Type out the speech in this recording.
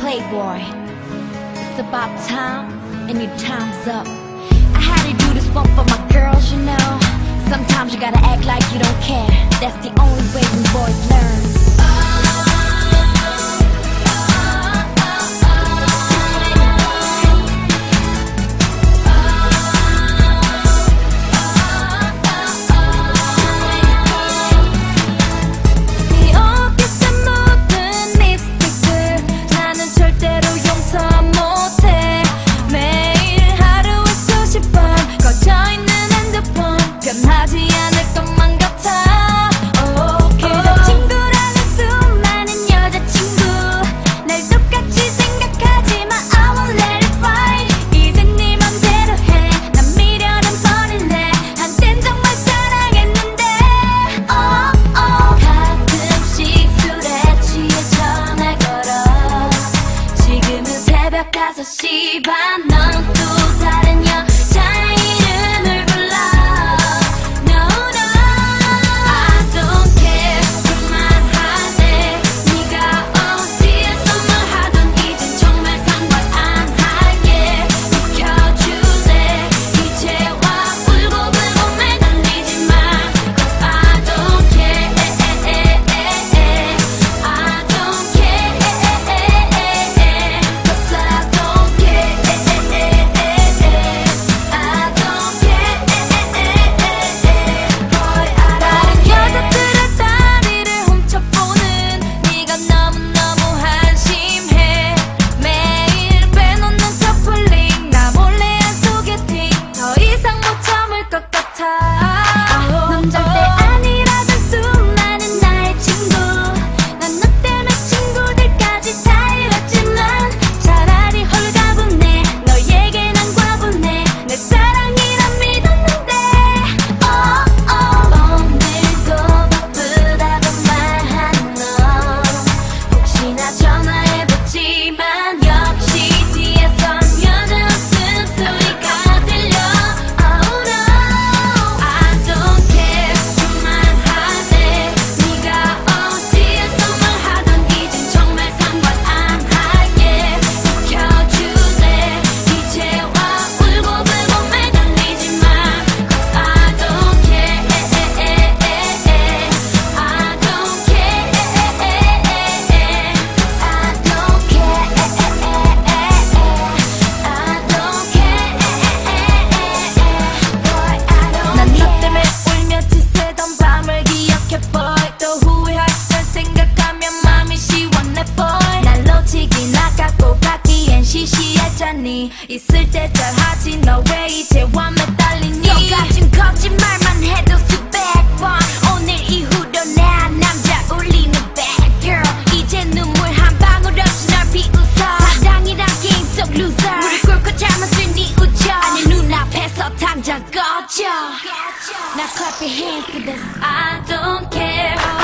Playboy, it's about time and your time's up. see by 대단하지 너 왜 이제와 매달리니? 속아진 거짓말만 해도 수백 번. 오늘 이후로 나 남자 울리는 bad girl. 이제 눈물 한 방울 없이 널 비웃어. 사랑이란 게임 속 loser. 무릎 꿇고 잠은 쓴니 우쳐. 아니 눈앞에서 당장 꺼져. 나 clap your hands to this. I don't care.